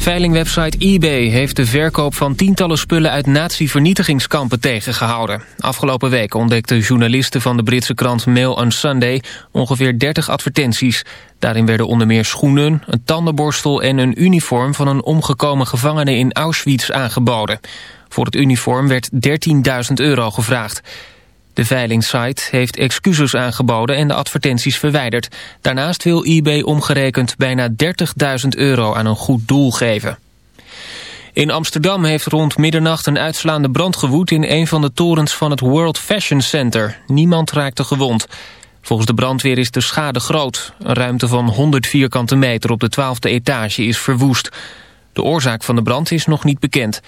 Veilingwebsite eBay heeft de verkoop van tientallen spullen uit nazi-vernietigingskampen tegengehouden. Afgelopen week ontdekten journalisten van de Britse krant Mail on Sunday ongeveer 30 advertenties. Daarin werden onder meer schoenen, een tandenborstel en een uniform van een omgekomen gevangene in Auschwitz aangeboden. Voor het uniform werd 13.000 euro gevraagd. De veilingsite heeft excuses aangeboden en de advertenties verwijderd. Daarnaast wil eBay omgerekend bijna 30.000 euro aan een goed doel geven. In Amsterdam heeft rond middernacht een uitslaande brand gewoed... in een van de torens van het World Fashion Center. Niemand raakte gewond. Volgens de brandweer is de schade groot. Een ruimte van 100 vierkante meter op de 12e etage is verwoest. De oorzaak van de brand is nog niet bekend.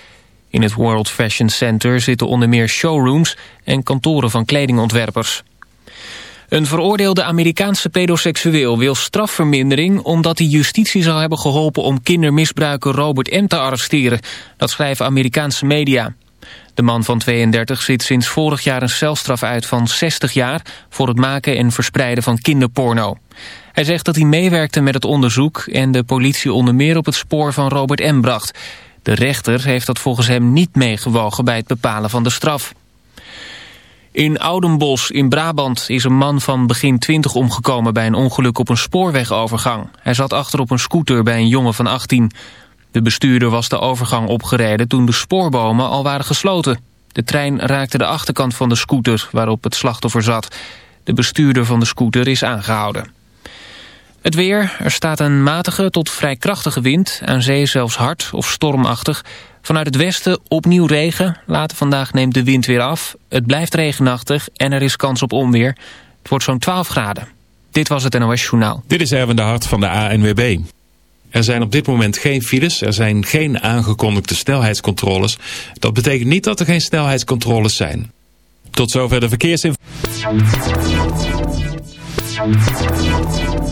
In het World Fashion Center zitten onder meer showrooms en kantoren van kledingontwerpers. Een veroordeelde Amerikaanse pedoseksueel wil strafvermindering... omdat hij justitie zou hebben geholpen om kindermisbruiker Robert M. te arresteren. Dat schrijven Amerikaanse media. De man van 32 zit sinds vorig jaar een celstraf uit van 60 jaar... voor het maken en verspreiden van kinderporno. Hij zegt dat hij meewerkte met het onderzoek... en de politie onder meer op het spoor van Robert M. bracht... De rechter heeft dat volgens hem niet meegewogen bij het bepalen van de straf. In Oudenbos in Brabant is een man van begin 20 omgekomen bij een ongeluk op een spoorwegovergang. Hij zat achter op een scooter bij een jongen van 18. De bestuurder was de overgang opgereden toen de spoorbomen al waren gesloten. De trein raakte de achterkant van de scooter waarop het slachtoffer zat. De bestuurder van de scooter is aangehouden. Het weer, er staat een matige tot vrij krachtige wind, aan zee zelfs hard of stormachtig. Vanuit het westen opnieuw regen, later vandaag neemt de wind weer af. Het blijft regenachtig en er is kans op onweer. Het wordt zo'n 12 graden. Dit was het NOS Journaal. Dit is Erwin de Hart van de ANWB. Er zijn op dit moment geen files, er zijn geen aangekondigde snelheidscontroles. Dat betekent niet dat er geen snelheidscontroles zijn. Tot zover de verkeersinformatie.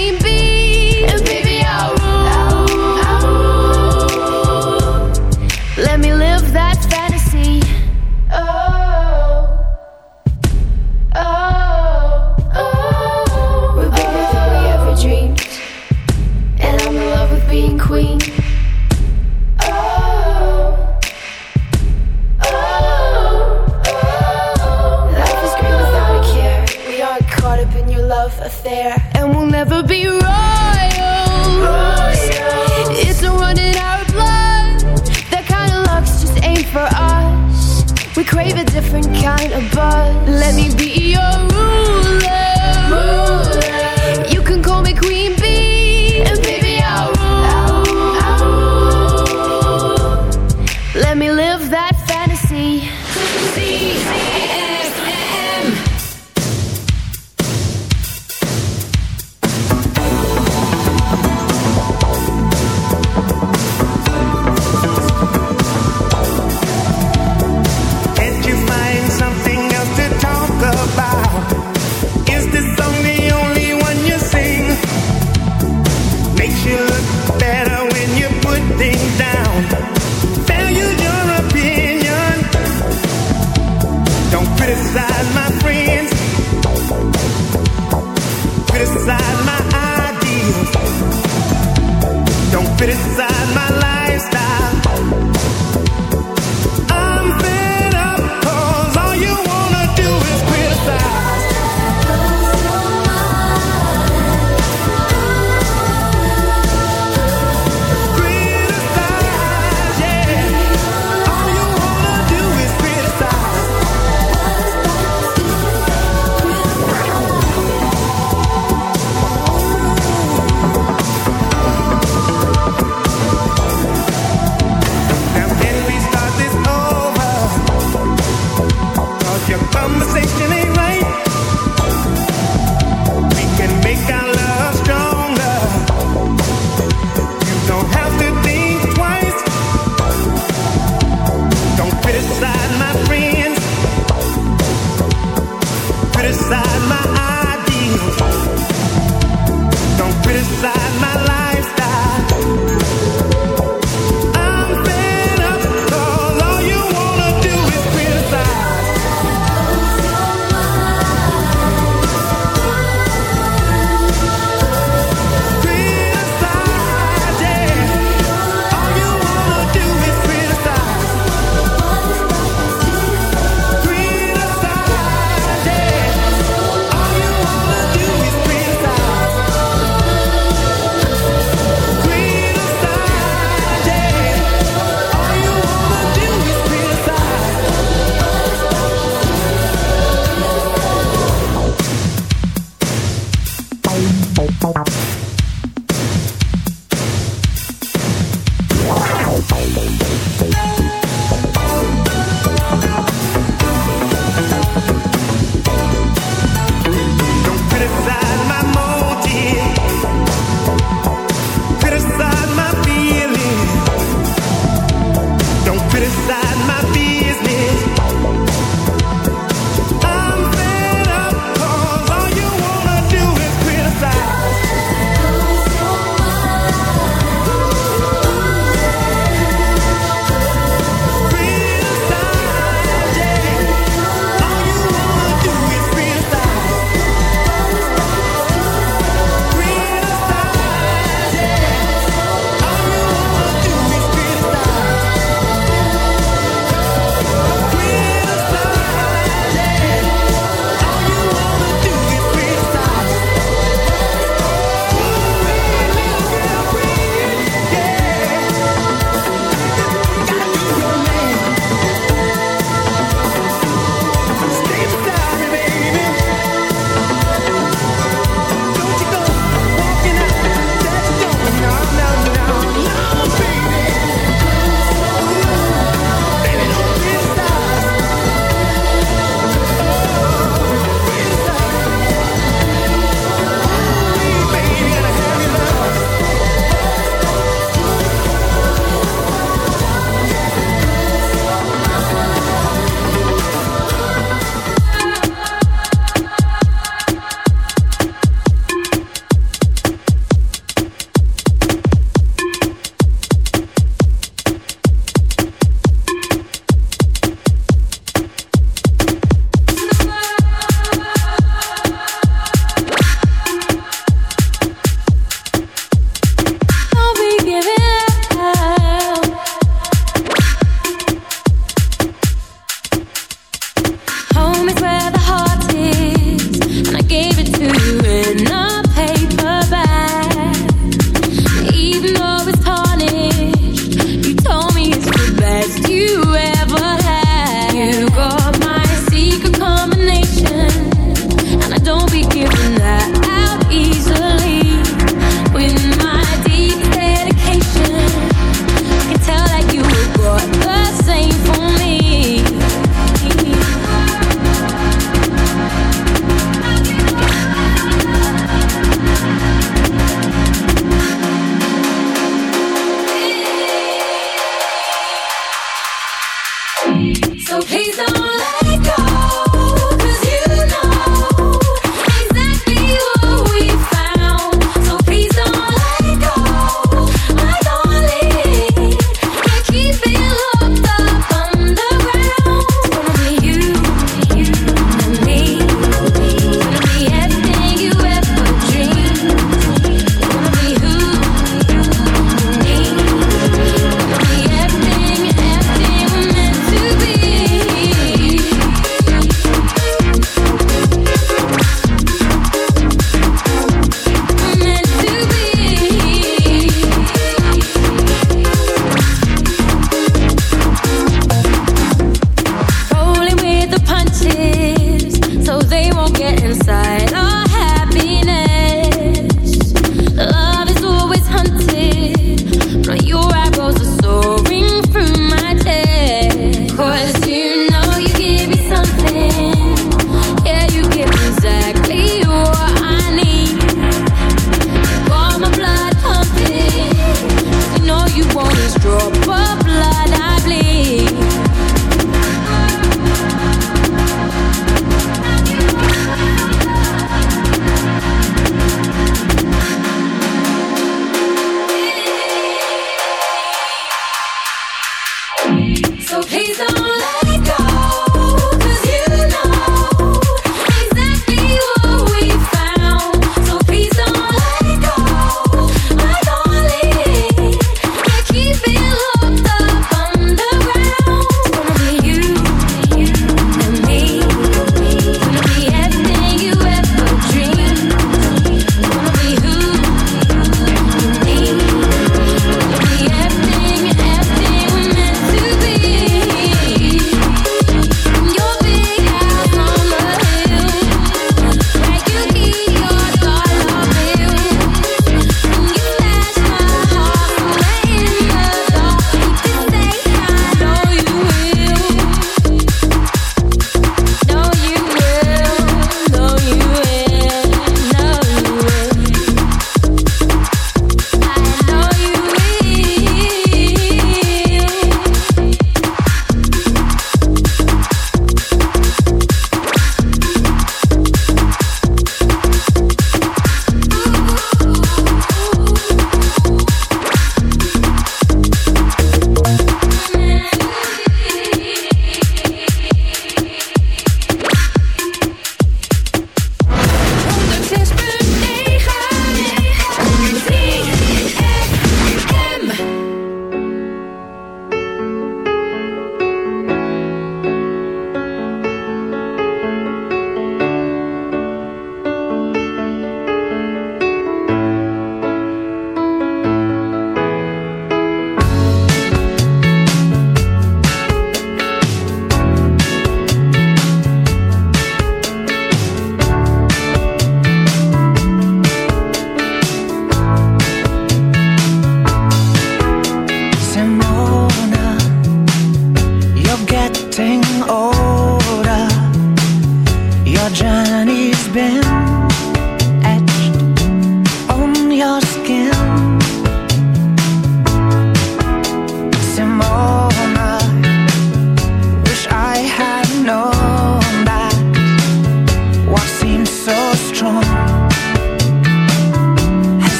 Inside.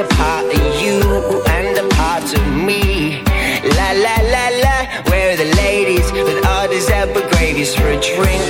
a part of you and a part of me. La la la la, where are the ladies with all this upper gravies for a drink?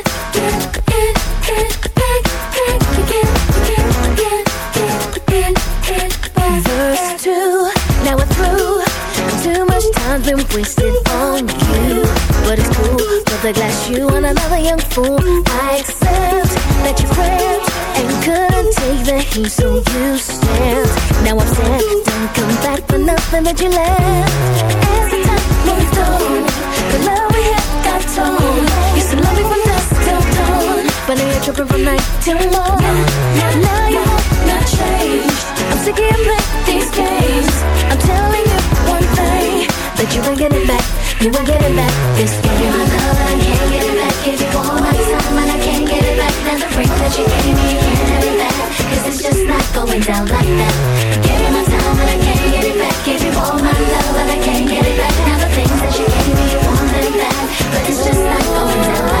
the glass, you and another young fool. I accept that you cramped and couldn't take the heat, so you stamped. Now I'm sad, don't come back for nothing but you left. As the time moved on, the love we had got torn. Used to love me from dusk till dawn, but now you're tripping from night till morn. Now, now, you have not changed. I'm sick of playing these games. I'm telling you one thing, that you ain't getting back you ain't getting back this. Give you my love and I can't get it back. Give you all my time and I can't get it back. Now the ring that you gave me, you can't it back. Cause it's just not going down like that. Give you my time and I can't get it back. Give you all my love and I can't get it back. Now the things that you gave me, you want them back. But it's just not going down like that.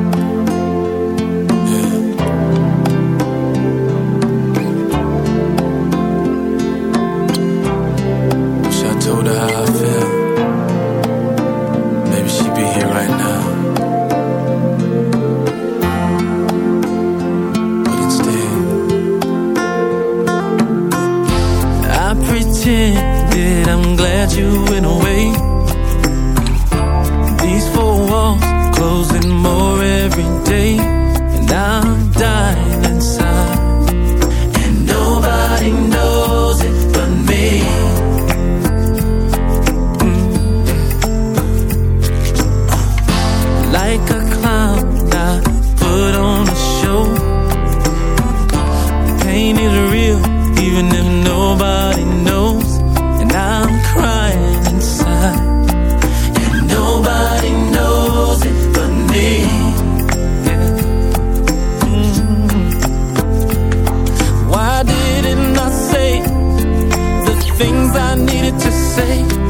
Glad you went away. These four walls closing more every day, needed to say?